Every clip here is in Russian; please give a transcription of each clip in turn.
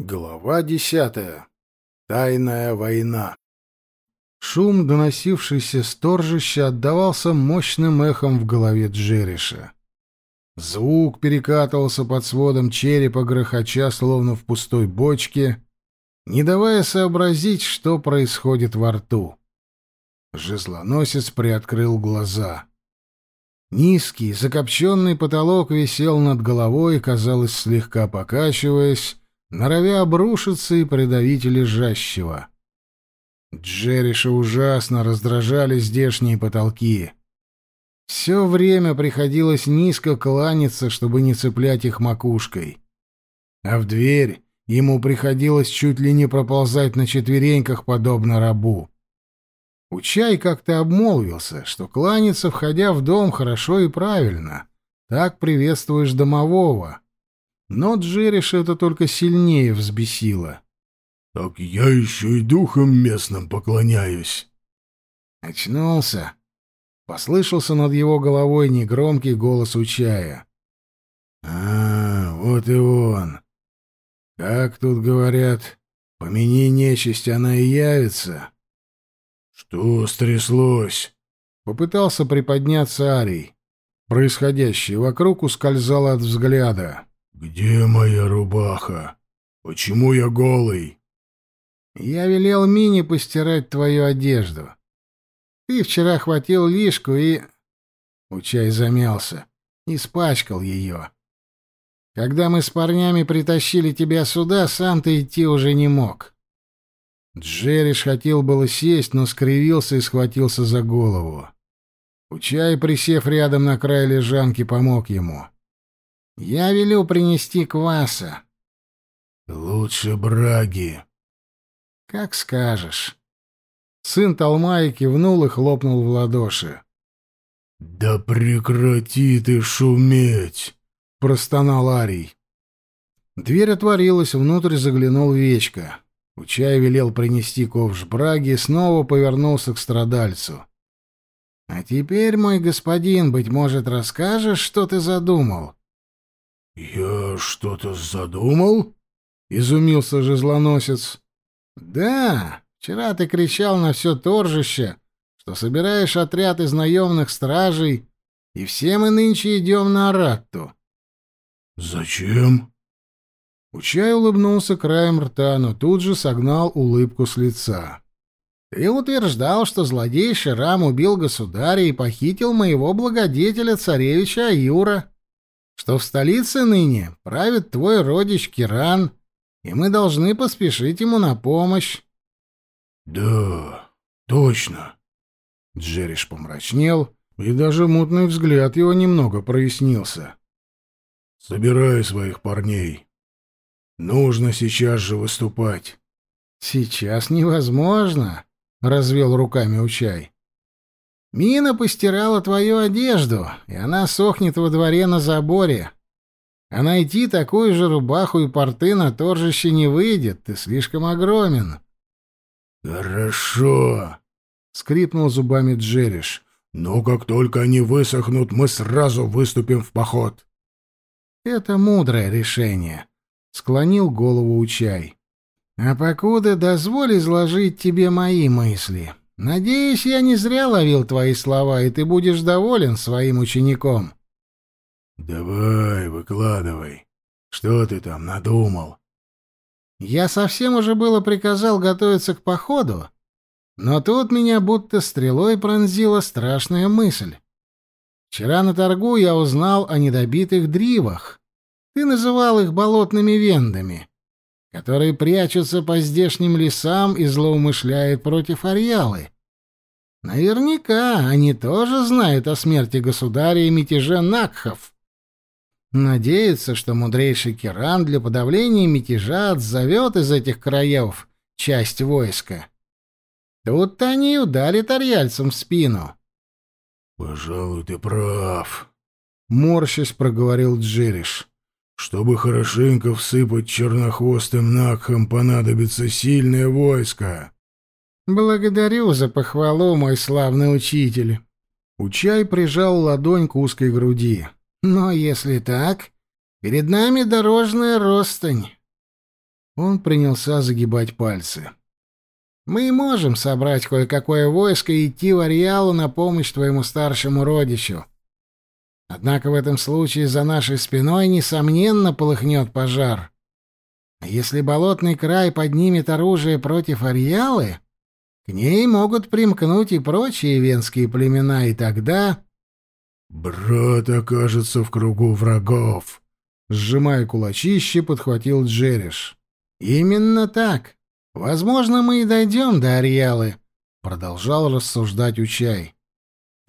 Глава десятая. Тайная война. Шум, доносившийся с торжища, отдавался мощным эхом в голове Джериша. Звук перекатывался под сводом черепа грохоча, словно в пустой бочке, не давая сообразить, что происходит во рту. Жезлоносец приоткрыл глаза. Низкий, закопченный потолок висел над головой, казалось, слегка покачиваясь, норовя обрушиться и придавить лежащего. Джериша ужасно раздражали здешние потолки. Все время приходилось низко кланяться, чтобы не цеплять их макушкой. А в дверь ему приходилось чуть ли не проползать на четвереньках, подобно рабу. Учай как-то обмолвился, что кланяться, входя в дом, хорошо и правильно. Так приветствуешь домового. Но Джериша это только сильнее взбесило. — Так я еще и духом местным поклоняюсь. Очнулся. Послышался над его головой негромкий голос Учая. — А, вот и он. Как тут говорят, помяни нечисть, она и явится. — Что стряслось? Попытался приподняться Арий. Происходящее вокруг ускользало от взгляда. «Где моя рубаха? Почему я голый?» «Я велел Мине постирать твою одежду. Ты вчера хватил лишку и...» Учай замялся. Испачкал ее. Когда мы с парнями притащили тебя сюда, сам ты идти уже не мог. Джериш хотел было сесть, но скривился и схватился за голову. Учай, присев рядом на край лежанки, помог ему. Я велю принести кваса. Лучше браги. Как скажешь. Сын Талмая кивнул и хлопнул в ладоши. Да прекрати ты шуметь, простонал Арий. Дверь отворилась, внутрь заглянул Вечка. Учай велел принести ковш браги и снова повернулся к страдальцу. «А теперь, мой господин, быть может, расскажешь, что ты задумал?» «Я что-то задумал?» — изумился жезлоносец. «Да, вчера ты кричал на все торжище, что собираешь отряд из наемных стражей, и все мы нынче идем на Аратту». «Зачем?» Учай улыбнулся краем рта, но тут же согнал улыбку с лица. «Ты утверждал, что злодей Ширам убил государя и похитил моего благодетеля, царевича Аюра что в столице ныне правит твой родич Киран, и мы должны поспешить ему на помощь. — Да, точно. Джериш помрачнел, и даже мутный взгляд его немного прояснился. — Собирай своих парней. Нужно сейчас же выступать. — Сейчас невозможно, — развел руками Учай. Мина постирала твою одежду, и она сохнет во дворе на заборе. А найти такую же рубаху и порты на торжище не выйдет, ты слишком огромен. — Хорошо, — скрипнул зубами Джериш. — Но как только они высохнут, мы сразу выступим в поход. — Это мудрое решение, — склонил голову Учай. — А покуда дозволь изложить тебе мои мысли. — Надеюсь, я не зря ловил твои слова, и ты будешь доволен своим учеником. Давай, выкладывай. Что ты там надумал? Я совсем уже было приказал готовиться к походу, но тут меня будто стрелой пронзила страшная мысль. Вчера на торгу я узнал о недобитых дривах. Ты называл их болотными вендами которые прячутся по здешним лесам и злоумышляют против Ариалы. Наверняка они тоже знают о смерти государя и мятеже Накхов. Надеются, что мудрейший Киран для подавления мятежа отзовет из этих краев часть войска. Тут они ударят арьяльцам в спину. — Пожалуй, ты прав, — морщась проговорил Джериш. Чтобы хорошенько всыпать чернохвостым Накхам, понадобится сильное войско. Благодарю за похвалу, мой славный учитель. Учай прижал ладонь к узкой груди. Но если так, перед нами дорожная ростань. Он принялся загибать пальцы. «Мы можем собрать кое-какое войско и идти в Ариалу на помощь твоему старшему родичу. Однако в этом случае за нашей спиной, несомненно, полыхнет пожар. А если болотный край поднимет оружие против Ариалы, к ней могут примкнуть и прочие венские племена, и тогда...» «Брат окажется в кругу врагов», — сжимая кулачище, подхватил Джериш. «Именно так. Возможно, мы и дойдем до Ариалы», — продолжал рассуждать Учай.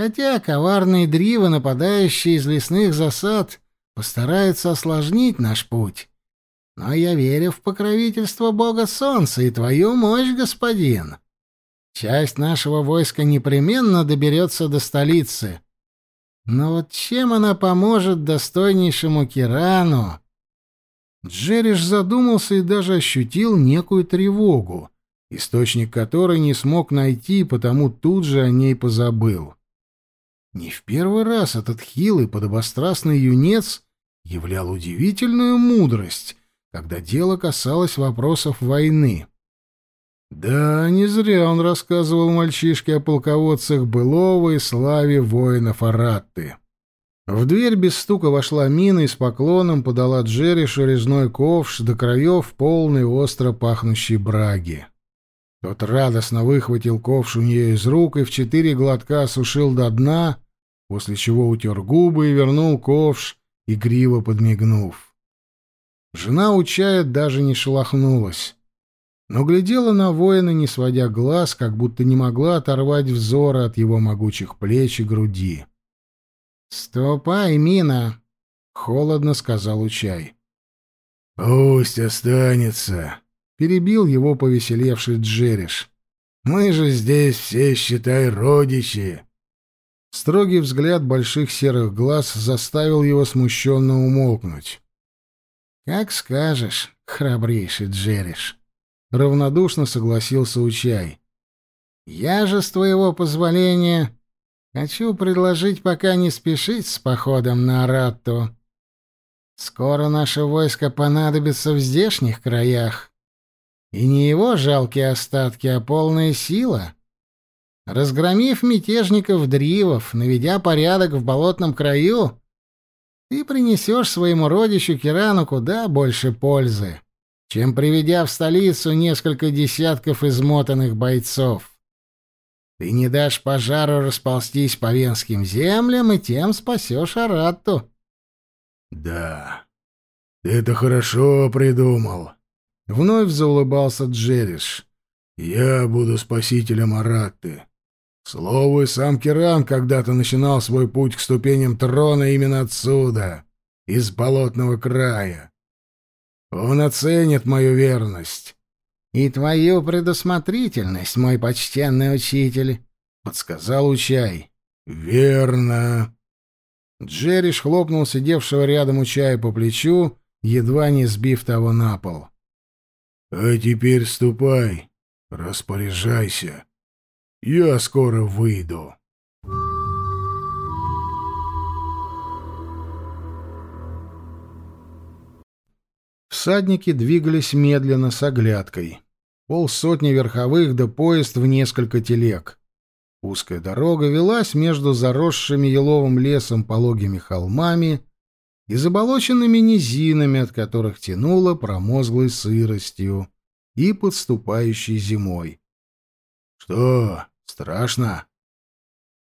Хотя коварные дривы, нападающие из лесных засад, постараются осложнить наш путь. Но я верю в покровительство бога солнца и твою мощь, господин. Часть нашего войска непременно доберется до столицы. Но вот чем она поможет достойнейшему Кирану? Джериш задумался и даже ощутил некую тревогу, источник которой не смог найти, потому тут же о ней позабыл. Не в первый раз этот хилый подобострастный юнец являл удивительную мудрость, когда дело касалось вопросов войны. Да, не зря он рассказывал мальчишке о полководцах былого и славе воинов Аратты. В дверь без стука вошла Мина и с поклоном подала Джеришу резной ковш до краев полной остро пахнущей браги. Тот радостно выхватил ковш у нее из рук и в четыре глотка осушил до дна, после чего утер губы и вернул ковш, игриво подмигнув. Жена у чая даже не шелохнулась, но глядела на воина, не сводя глаз, как будто не могла оторвать взора от его могучих плеч и груди. «Ступай, Мина!» — холодно сказал Учай. «Пусть останется!» Перебил его повеселевший Джериш. «Мы же здесь все, считай, родичи!» Строгий взгляд больших серых глаз заставил его смущенно умолкнуть. «Как скажешь, храбрейший Джериш!» — равнодушно согласился Учай. «Я же, с твоего позволения, хочу предложить пока не спешить с походом на Аратту. Скоро наше войско понадобится в здешних краях. И не его жалкие остатки, а полная сила. Разгромив мятежников Дривов, наведя порядок в болотном краю, ты принесешь своему родичу Кирану куда больше пользы, чем приведя в столицу несколько десятков измотанных бойцов. Ты не дашь пожару расползтись по венским землям и тем спасешь Аратту. — Да, ты это хорошо придумал, Вновь заулыбался Джериш. «Я буду спасителем Аратты. Слово, сам Киран когда-то начинал свой путь к ступеням трона именно отсюда, из болотного края. Он оценит мою верность». «И твою предусмотрительность, мой почтенный учитель», — подсказал Учай. «Верно». Джериш хлопнул сидевшего рядом Учая по плечу, едва не сбив того на пол. А теперь ступай, распоряжайся. Я скоро выйду. Всадники двигались медленно с оглядкой. Полсотни верховых да поезд в несколько телег. Узкая дорога велась между заросшими еловым лесом пологими холмами и заболоченными низинами, от которых тянуло промозглой сыростью и подступающей зимой. «Что, страшно?»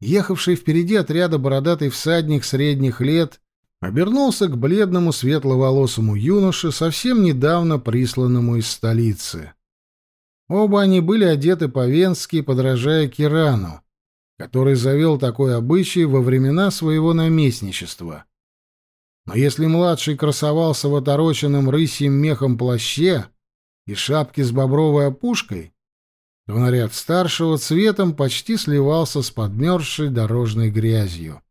Ехавший впереди отряда бородатый всадник средних лет обернулся к бледному светловолосому юноше, совсем недавно присланному из столицы. Оба они были одеты по-венски, подражая Кирану, который завел такой обычай во времена своего наместничества — но если младший красовался в отороченном рысьим мехом плаще и шапке с бобровой опушкой, то наряд старшего цветом почти сливался с подмерзшей дорожной грязью.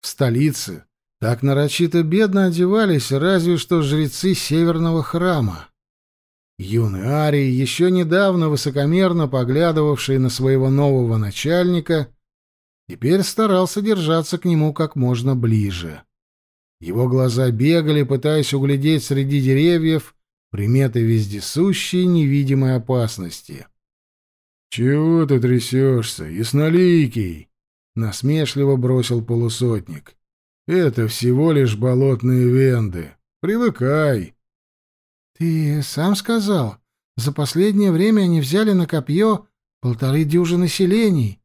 В столице так нарочито бедно одевались разве что жрецы северного храма. Юный Арий, еще недавно высокомерно поглядывавший на своего нового начальника, теперь старался держаться к нему как можно ближе. Его глаза бегали, пытаясь углядеть среди деревьев приметы вездесущей невидимой опасности. «Чего ты трясешься, ясноликий?» — насмешливо бросил полусотник. «Это всего лишь болотные венды. Привыкай». «Ты сам сказал, за последнее время они взяли на копье полторы дюжины селений».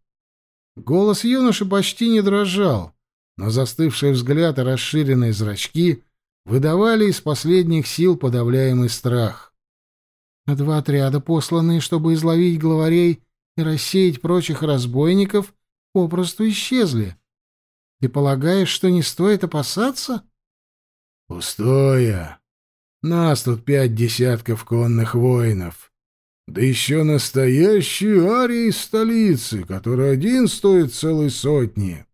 Голос юноши почти не дрожал, но застывший взгляд и расширенные зрачки выдавали из последних сил подавляемый страх. А два отряда, посланные, чтобы изловить главарей и рассеять прочих разбойников, попросту исчезли. Ты полагаешь, что не стоит опасаться? Пустое. Нас тут пять десятков конных воинов. Да еще настоящие арии из столицы, который один стоит целой сотни.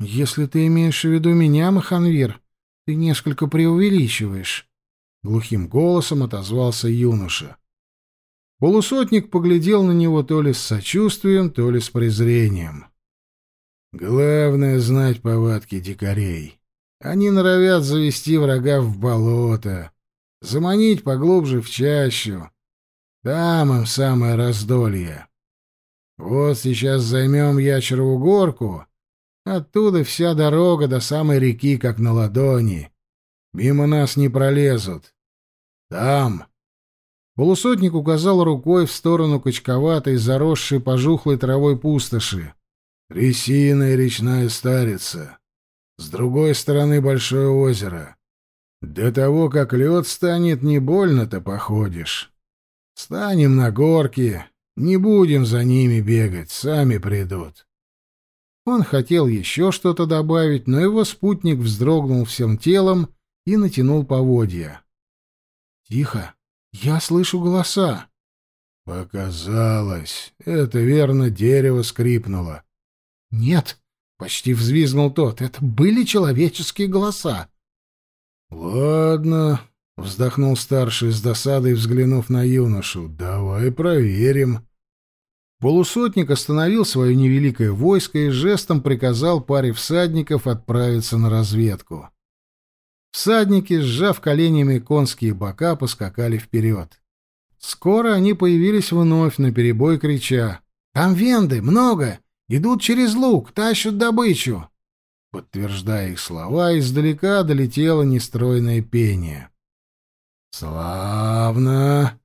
Если ты имеешь в виду меня, Маханвир, ты несколько преувеличиваешь. Глухим голосом отозвался юноша. Полусотник поглядел на него то ли с сочувствием, то ли с презрением. Главное — знать повадки дикарей. Они норовят завести врага в болото, заманить поглубже в чащу. Там им самое раздолье. Вот сейчас займем Ячерову горку, оттуда вся дорога до самой реки, как на ладони. Мимо нас не пролезут. Там. Полусотник указал рукой в сторону качковатой, заросшей пожухлой травой пустоши. Трясина речная старица. С другой стороны большое озеро. До того, как лед станет, не больно-то походишь. Станем на горки, не будем за ними бегать, сами придут. Он хотел еще что-то добавить, но его спутник вздрогнул всем телом и натянул поводья. «Тихо, я слышу голоса». «Показалось. Это верно, дерево скрипнуло». «Нет», — почти взвизгнул тот, — «это были человеческие голоса». «Ладно», — вздохнул старший с досадой, взглянув на юношу, — «давай проверим». Полусотник остановил свое невеликое войско и жестом приказал паре всадников отправиться на разведку. Всадники, сжав коленями конские бока, поскакали вперед. Скоро они появились вновь, наперебой крича. «Там венды! Много! Идут через луг, тащат добычу!» Подтверждая их слова, издалека долетело нестройное пение. «Славно!»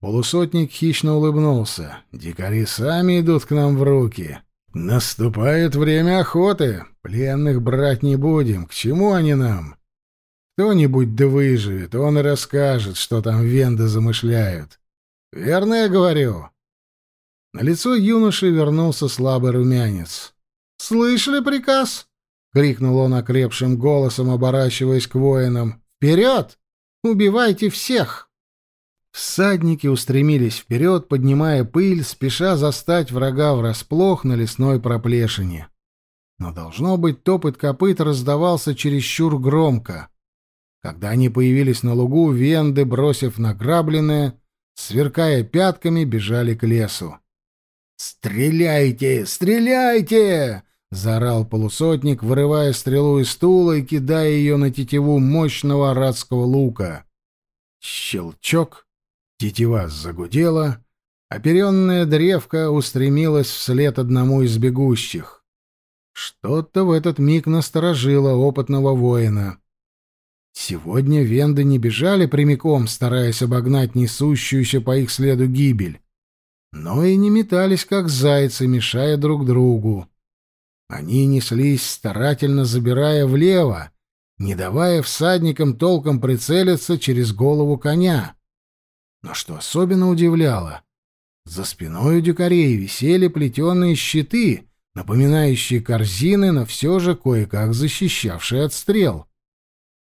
Полусотник хищно улыбнулся. «Дикари сами идут к нам в руки. Наступает время охоты. Пленных брать не будем. К чему они нам? Кто-нибудь да выживет, он и расскажет, что там венды замышляют. Верно я говорю?» На лицо юноши вернулся слабый румянец. «Слышали приказ?» — крикнул он окрепшим голосом, оборачиваясь к воинам. «Вперед! Убивайте всех!» Всадники устремились вперед, поднимая пыль, спеша застать врага врасплох на лесной проплешине. Но, должно быть, топот копыт раздавался чересчур громко. Когда они появились на лугу, венды, бросив награбленное, сверкая пятками, бежали к лесу. «Стреляйте! Стреляйте!» — заорал полусотник, вырывая стрелу из стула и кидая ее на тетиву мощного арадского лука. Щелчок, тетива загудела, оперенная древка устремилась вслед одному из бегущих. Что-то в этот миг насторожило опытного воина. Сегодня венды не бежали прямиком, стараясь обогнать несущуюся по их следу гибель, но и не метались, как зайцы, мешая друг другу. Они неслись, старательно забирая влево, не давая всадникам толком прицелиться через голову коня. Но что особенно удивляло, за спиной у дикарей висели плетеные щиты, напоминающие корзины, но все же кое-как защищавшие от стрел.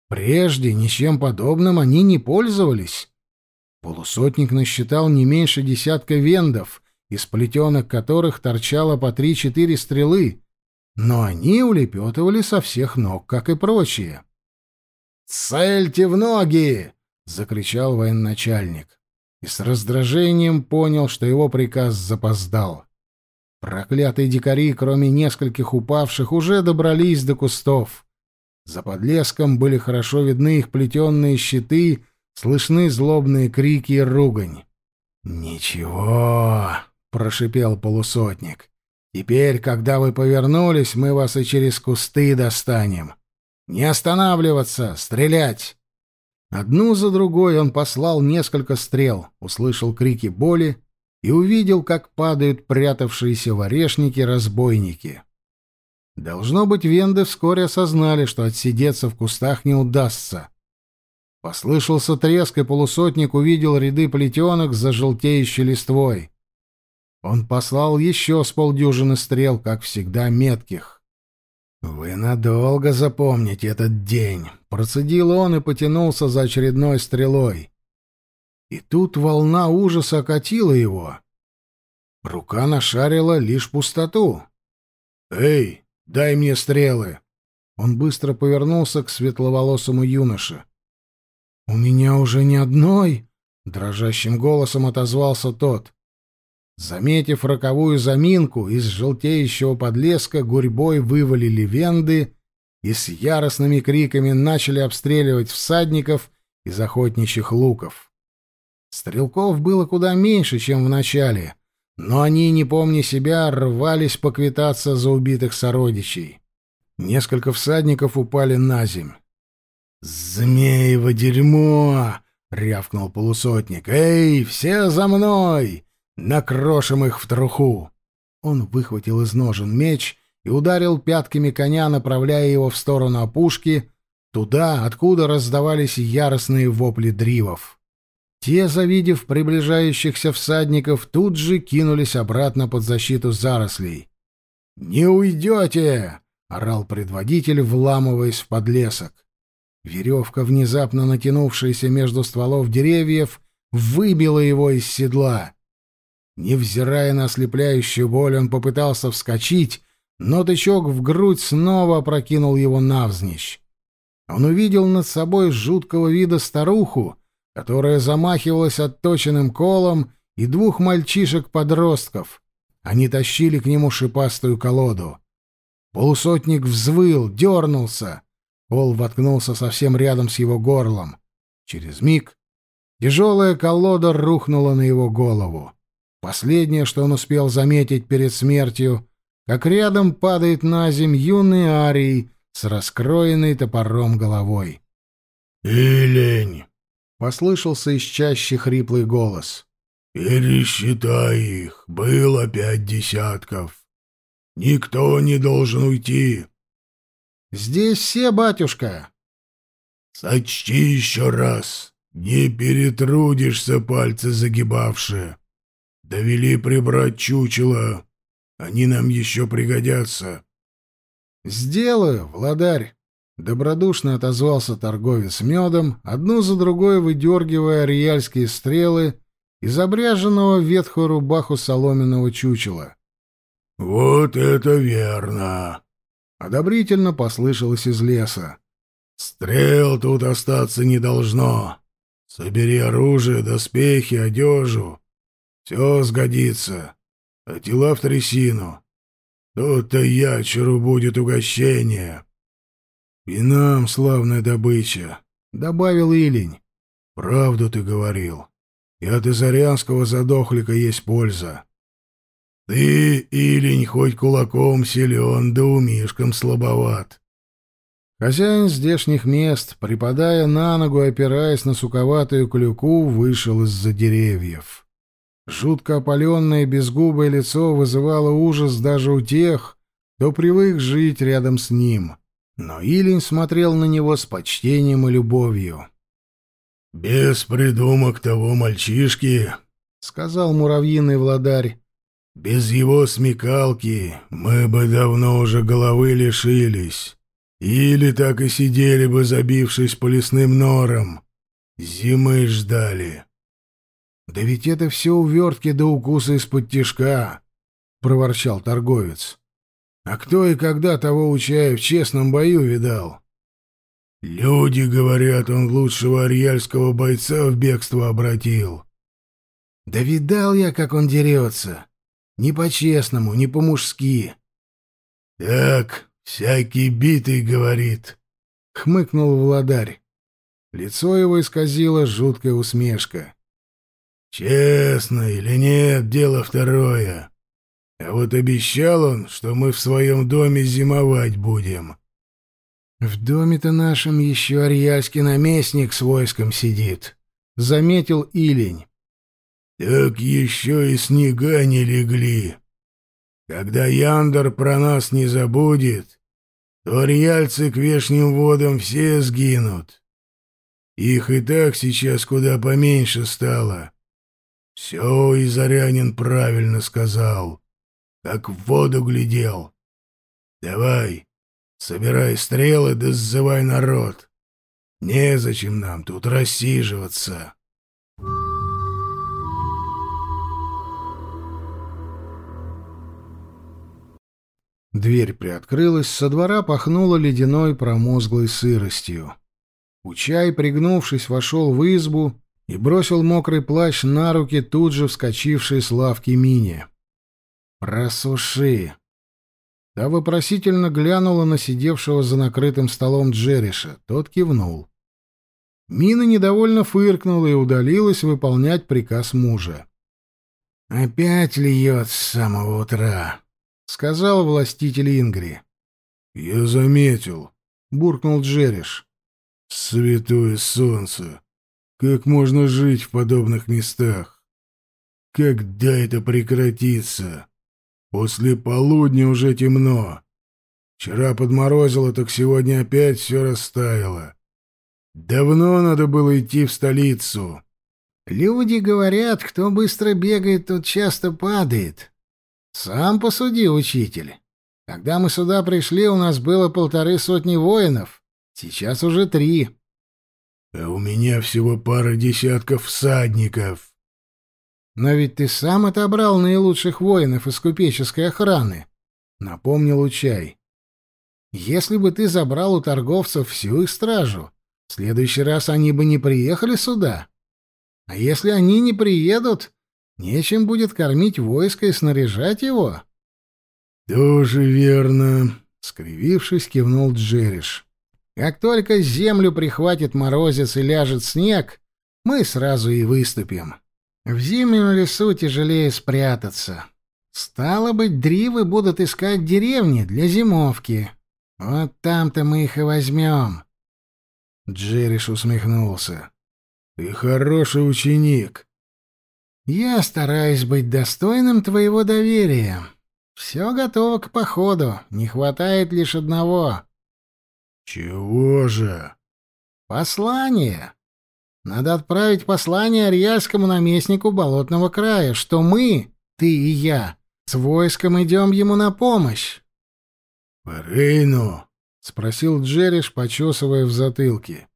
Прежде ничем подобным они не пользовались. Полусотник насчитал не меньше десятка вендов, из плетенок которых торчало по три-четыре стрелы, но они улепетывали со всех ног, как и прочие. «Цельте в ноги!» — закричал военачальник. И с раздражением понял, что его приказ запоздал. Проклятые дикари, кроме нескольких упавших, уже добрались до кустов. За подлеском были хорошо видны их плетенные щиты слышны злобные крики и ругань. «Ничего», — прошипел полусотник. «Теперь, когда вы повернулись, мы вас и через кусты достанем. Не останавливаться, стрелять!» Одну за другой он послал несколько стрел, услышал крики боли и увидел, как падают прятавшиеся в орешнике разбойники. Должно быть, венды вскоре осознали, что отсидеться в кустах не удастся. Послышался треск, и полусотник увидел ряды плетенок за желтеющей листвой. Он послал еще с полдюжины стрел, как всегда, метких. «Вы надолго запомните этот день», — процедил он и потянулся за очередной стрелой. И тут волна ужаса окатила его. Рука нашарила лишь пустоту. «Эй, дай мне стрелы!» Он быстро повернулся к светловолосому юноше. «У меня уже ни одной!» — дрожащим голосом отозвался тот. Заметив роковую заминку, из желтеющего подлеска гурьбой вывалили венды и с яростными криками начали обстреливать всадников из охотничьих луков. Стрелков было куда меньше, чем в начале, но они, не помня себя, рвались поквитаться за убитых сородичей. Несколько всадников упали на земь. «Змеево дерьмо!» — рявкнул полусотник. «Эй, все за мной! Накрошим их в труху!» Он выхватил из ножен меч и ударил пятками коня, направляя его в сторону опушки, туда, откуда раздавались яростные вопли дривов. Те, завидев приближающихся всадников, тут же кинулись обратно под защиту зарослей. «Не уйдете!» — орал предводитель, вламываясь в подлесок. Веревка, внезапно натянувшаяся между стволов деревьев, выбила его из седла. Невзирая на ослепляющую боль, он попытался вскочить, но тычок в грудь снова опрокинул его навзничь. Он увидел над собой жуткого вида старуху, которая замахивалась отточенным колом, и двух мальчишек-подростков. Они тащили к нему шипастую колоду. Полусотник взвыл, дернулся. Кол воткнулся совсем рядом с его горлом. Через миг тяжелая колода рухнула на его голову. Последнее, что он успел заметить перед смертью, как рядом падает на земь юный арий с раскроенной топором головой. «Илень!» — послышался из чаще хриплый голос. «Пересчитай их, было пять десятков. Никто не должен уйти. «Здесь все, батюшка!» «Сочти еще раз, не перетрудишься, пальцы загибавшие. Довели прибрать чучело, они нам еще пригодятся». «Сделаю, владарь!» — добродушно отозвался торговец медом, одну за другой выдергивая ариальские стрелы из обряженного в ветхую рубаху соломенного чучела. «Вот это верно!» Одобрительно послышалось из леса. «Стрел тут остаться не должно. Собери оружие, доспехи, одежу. Все сгодится. А тела в трясину. Тут-то ячеру будет угощение. И нам славная добыча», — добавил Илень. «Правду ты говорил. И от изарянского задохлика есть польза. Ты, Илень, хоть кулаком силен, да умишком слабоват. Хозяин здешних мест, припадая на ногу, опираясь на суковатую клюку, вышел из-за деревьев. Жутко опаленное безгубое лицо вызывало ужас даже у тех, кто привык жить рядом с ним. Но Илень смотрел на него с почтением и любовью. «Без придумок того мальчишки», — сказал муравьиный владарь, без его смекалки мы бы давно уже головы лишились. Или так и сидели бы, забившись по лесным норам. Зимы ждали. — Да ведь это все увертки до укуса из-под тишка, — проворчал торговец. — А кто и когда того Учая в честном бою видал? — Люди говорят, он лучшего арьяльского бойца в бегство обратил. — Да видал я, как он дерется. Не по-честному, не по-мужски. — Так, всякий битый говорит, — хмыкнул Владарь. Лицо его исказило жуткая усмешка. «Честно или нет, дело второе. А вот обещал он, что мы в своем доме зимовать будем». «В доме-то нашем еще арьяльский наместник с войском сидит», — заметил Илень. «Так еще и снега не легли. Когда Яндор про нас не забудет, то арьяльцы к вешним водам все сгинут. Их и так сейчас куда поменьше стало. Все и Зарянин правильно сказал, как в воду глядел. Давай, собирай стрелы да сзывай народ. Незачем нам тут рассиживаться. Дверь приоткрылась, со двора пахнуло ледяной промозглой сыростью. Учай, пригнувшись, вошел в избу и бросил мокрый плащ на руки тут же вскочившей с лавки Мине. «Просуши!» Та вопросительно глянула на сидевшего за накрытым столом Джериша. Тот кивнул. Мина недовольно фыркнула и удалилась выполнять приказ мужа. «Опять льет с самого утра», — сказал властитель Ингри. «Я заметил», — буркнул Джериш. Святое солнце! Как можно жить в подобных местах? Когда это прекратится? После полудня уже темно. Вчера подморозило, так сегодня опять все растаяло. Давно надо было идти в столицу. Люди говорят, кто быстро бегает, тот часто падает. Сам посуди, учитель. Когда мы сюда пришли, у нас было полторы сотни воинов. Сейчас уже три. А у меня всего пара десятков всадников. Но ведь ты сам отобрал наилучших воинов из купеческой охраны, напомнил Учай. Если бы ты забрал у торговцев всю их стражу, в следующий раз они бы не приехали сюда. А если они не приедут, нечем будет кормить войско и снаряжать его. Тоже верно, скривившись, кивнул Джериш. Как только землю прихватит морозец и ляжет снег, мы сразу и выступим. В зимнем лесу тяжелее спрятаться. Стало быть, дривы будут искать деревни для зимовки. Вот там-то мы их и возьмем. Джериш усмехнулся. Ты хороший ученик. Я стараюсь быть достойным твоего доверия. Все готово к походу, не хватает лишь одного «Чего же?» «Послание. Надо отправить послание Ариальскому наместнику Болотного края, что мы, ты и я, с войском идем ему на помощь». «Форейну?» — спросил Джериш, почесывая в затылке.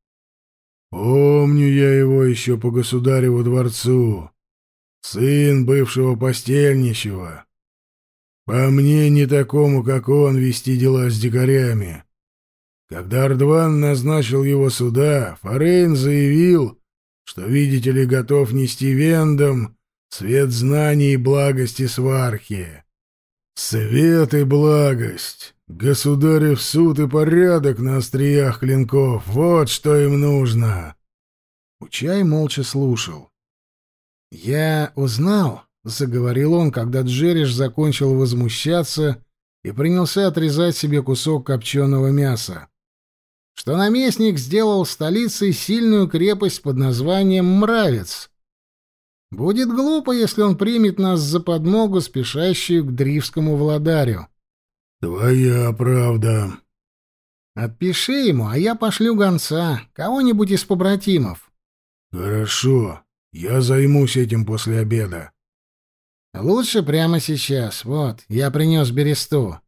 «Помню я его еще по государеву дворцу. Сын бывшего постельничего. По мне, не такому, как он, вести дела с дикарями. Когда Ардван назначил его сюда, Форейн заявил, что, видите ли, готов нести вендам свет знаний и благости свархи. Свет и благость, государев суд и порядок на остриях клинков — вот что им нужно. Учай молча слушал. «Я узнал», — заговорил он, когда Джериш закончил возмущаться и принялся отрезать себе кусок копченого мяса что наместник сделал столицей сильную крепость под названием Мравец. Будет глупо, если он примет нас за подмогу, спешащую к дривскому владарю. Твоя правда. Отпиши ему, а я пошлю гонца, кого-нибудь из побратимов. Хорошо, я займусь этим после обеда. Лучше прямо сейчас. Вот, я принес бересту.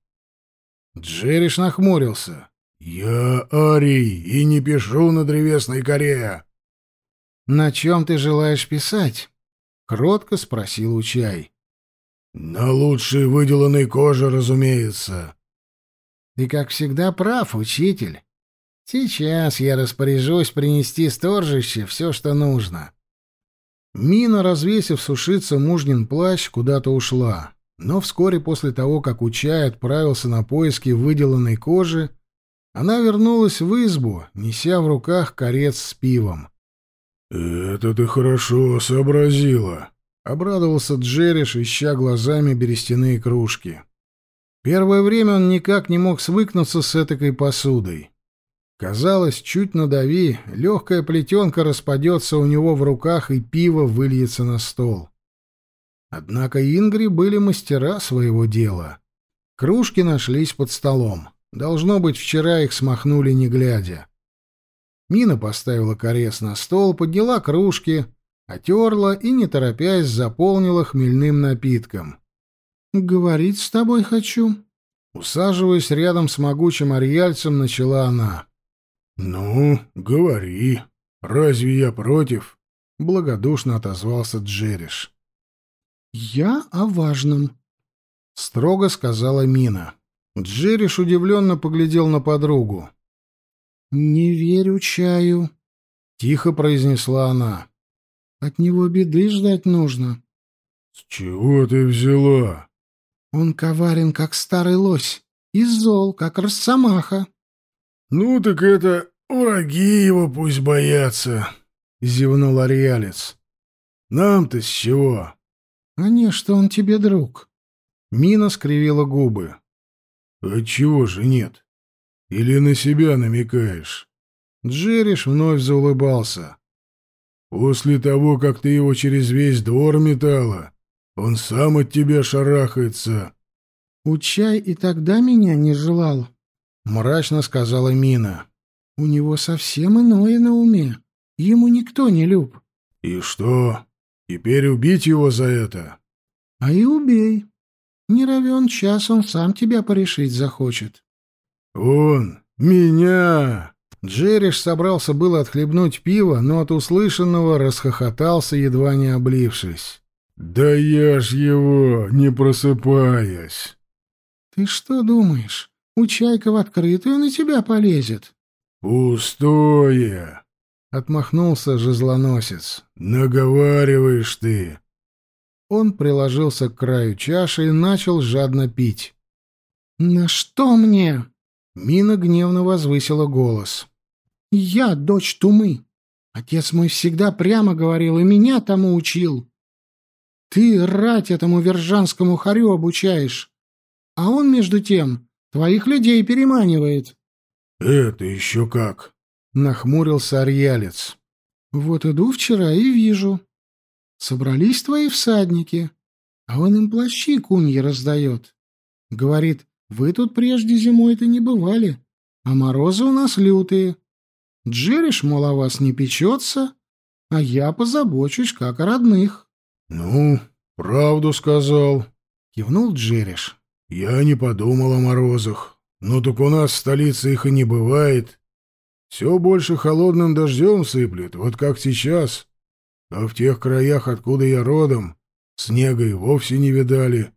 Джериш нахмурился. «Я Арий и не пишу на древесной коре». «На чем ты желаешь писать?» — кротко спросил Учай. «На лучшей выделанной коже, разумеется». «Ты, как всегда, прав, учитель. Сейчас я распоряжусь принести сторжище все, что нужно». Мина, развесив сушиться мужнин плащ, куда-то ушла. Но вскоре после того, как Учай отправился на поиски выделанной кожи, Она вернулась в избу, неся в руках корец с пивом. «Это ты хорошо сообразила», — обрадовался Джериш, ища глазами берестяные кружки. Первое время он никак не мог свыкнуться с этакой посудой. Казалось, чуть надави, легкая плетенка распадется у него в руках, и пиво выльется на стол. Однако Ингри были мастера своего дела. Кружки нашлись под столом. Должно быть, вчера их смахнули не глядя. Мина поставила корец на стол, подняла кружки, отерла и, не торопясь, заполнила хмельным напитком. «Говорить с тобой хочу». Усаживаясь рядом с могучим арьяльцем, начала она. «Ну, говори. Разве я против?» — благодушно отозвался Джериш. «Я о важном», — строго сказала Мина. Джериш удивленно поглядел на подругу. «Не верю чаю», — тихо произнесла она. «От него беды ждать нужно». «С чего ты взяла?» «Он коварен, как старый лось, и зол, как росомаха». «Ну так это враги его пусть боятся», — зевнул Ариалец. «Нам-то с чего?» «А не, что он тебе друг». Мина скривила губы. «Отчего же нет? Или на себя намекаешь?» Джериш вновь заулыбался. «После того, как ты его через весь двор метала, он сам от тебя шарахается». «Учай и тогда меня не желал», мрачно сказала Мина. У него совсем иное на уме. Ему никто не люб. И что? Теперь убить его за это? А и убей. Не равен час, он сам тебя порешить захочет. Он меня. Джериш собрался было отхлебнуть пиво, но от услышанного расхохотался, едва не облившись. «Да я ж его, не просыпаясь!» «Ты что думаешь, Учайка в открытую на тебя полезет. Пустое, отмахнулся жезлоносец. Наговариваешь ты. Он приложился к краю чаши и начал жадно пить. На что мне? Мина гневно возвысила голос. Я дочь Тумы. Отец мой всегда прямо говорил и меня тому учил. Ты рать этому вержанскому харю обучаешь. А он, между тем, Твоих людей переманивает. — Это еще как? — нахмурился Арьялец. — Вот иду вчера и вижу. Собрались твои всадники, а он им плащи куньи раздает. Говорит, вы тут прежде зимой-то не бывали, а морозы у нас лютые. Джериш, мол, о вас не печется, а я позабочусь, как о родных. — Ну, правду сказал, — кивнул Джериш. Я не подумал о морозах. Но так у нас в столице их и не бывает. Все больше холодным дождем сыплет, вот как сейчас. А в тех краях, откуда я родом, снега и вовсе не видали.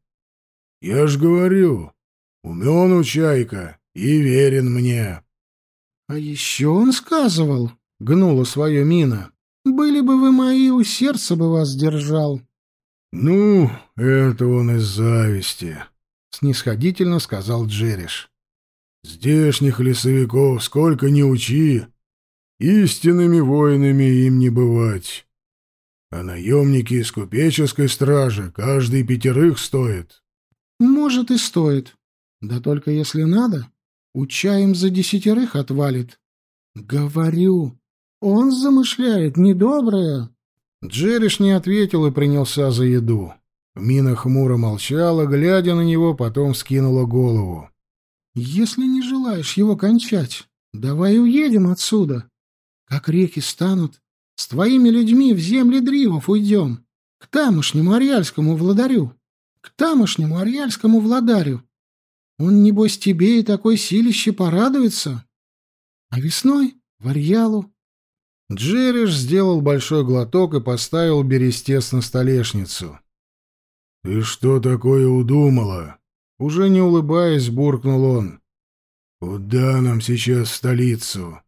Я ж говорю, умен у чайка и верен мне. — А еще он сказывал, — гнула свое мина, — были бы вы мои, у сердца бы вас держал. — Ну, это он из зависти, — снисходительно сказал Джериш. «Здешних лесовиков сколько ни учи, истинными воинами им не бывать. А наемники из купеческой стражи каждый пятерых стоит». «Может, и стоит. Да только если надо, учаем за десятерых отвалит. Говорю, он замышляет недоброе». Джериш не ответил и принялся за еду. Мина хмуро молчала, глядя на него, потом скинула голову. «Если не желаешь его кончать, давай уедем отсюда. Как реки станут, с твоими людьми в земли Дривов уйдем. К тамошнему Ариальскому владарю. К тамошнему Ариальскому владарю. Он, небось, тебе и такой силище порадуется. А весной — в Арьялу». Джериш сделал большой глоток и поставил берестец на столешницу. «Ты что такое удумала?» Уже не улыбаясь, буркнул он. «Куда нам сейчас в столицу?»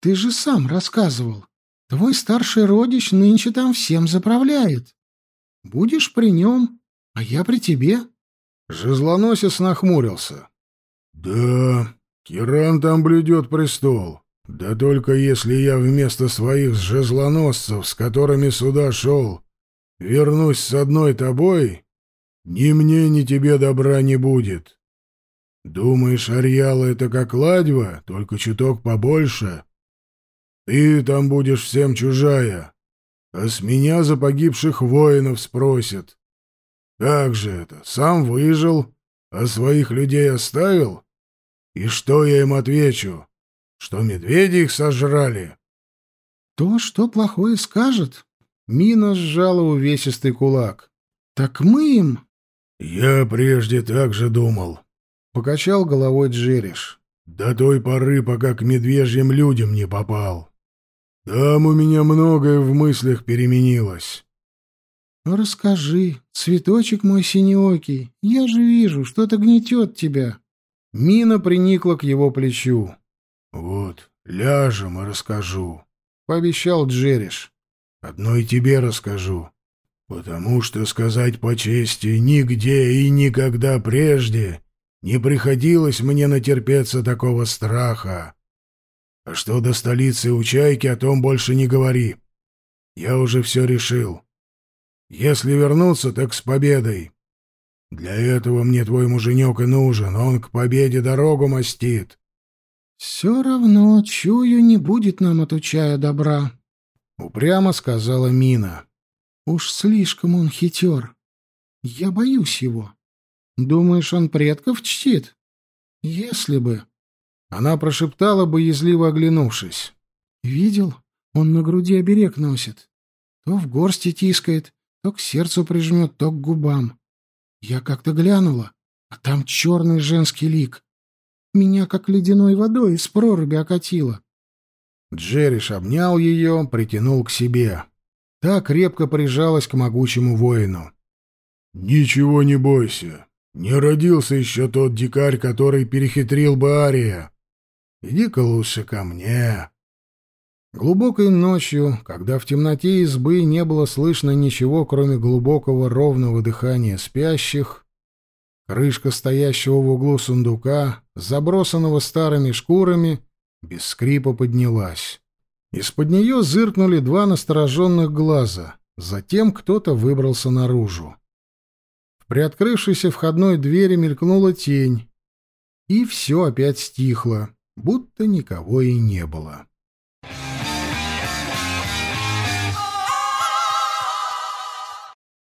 «Ты же сам рассказывал. Твой старший родич нынче там всем заправляет. Будешь при нем, а я при тебе». Жезлоносец нахмурился. «Да, Киран там блюдет престол. Да только если я вместо своих жезлоносцев, с которыми сюда шел, вернусь с одной тобой, ни мне, ни тебе добра не будет. Думаешь, Арьяла — это как ладьва, только чуток побольше? Ты там будешь всем чужая, а с меня за погибших воинов спросят. Как же это, сам выжил, а своих людей оставил? И что я им отвечу? Что медведи их сожрали? То, что плохое скажет. Мина сжала увесистый кулак. Так мы им... Я прежде так же думал. Покачал головой Джериш. До той поры, пока к медвежьим людям не попал. Там у меня многое в мыслях переменилось. «Расскажи, цветочек мой синеокий, я же вижу, что-то гнетет тебя». Мина приникла к его плечу. «Вот, ляжем и расскажу», — пообещал Джериш. «Одно и тебе расскажу, потому что, сказать по чести, нигде и никогда прежде не приходилось мне натерпеться такого страха. А что до столицы у Чайки, о том больше не говори. Я уже все решил. Если вернуться, так с победой. Для этого мне твой муженек и нужен, он к победе дорогу мастит. — Все равно, чую, не будет нам от Учая добра, — упрямо сказала Мина. — Уж слишком он хитер. Я боюсь его. Думаешь, он предков чтит? Если бы. Она прошептала, боязливо оглянувшись. — Видел? Он на груди оберег носит. То в горсти тискает, то к сердцу прижмет, то к губам. Я как-то глянула, а там черный женский лик. Меня как ледяной водой из проруби окатило. Джериш обнял ее, притянул к себе. Та крепко прижалась к могучему воину. «Ничего не бойся. Не родился еще тот дикарь, который перехитрил бы Ария. Иди-ка лучше ко мне». Глубокой ночью, когда в темноте избы не было слышно ничего, кроме глубокого ровного дыхания спящих, крышка стоящего в углу сундука, забросанного старыми шкурами, без скрипа поднялась. Из-под нее зыркнули два настороженных глаза, затем кто-то выбрался наружу. В приоткрывшейся входной двери мелькнула тень, и все опять стихло, будто никого и не было.